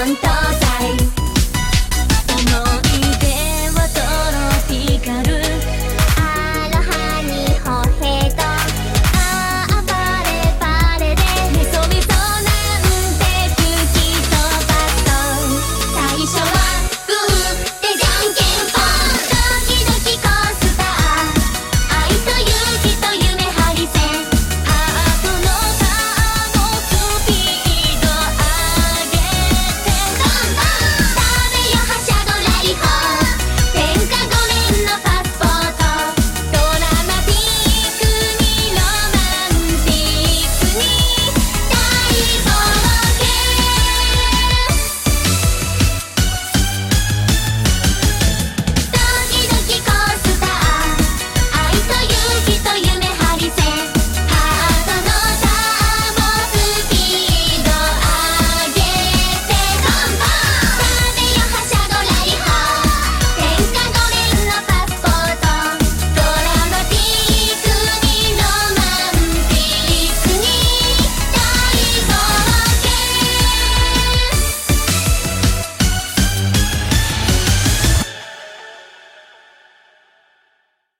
本当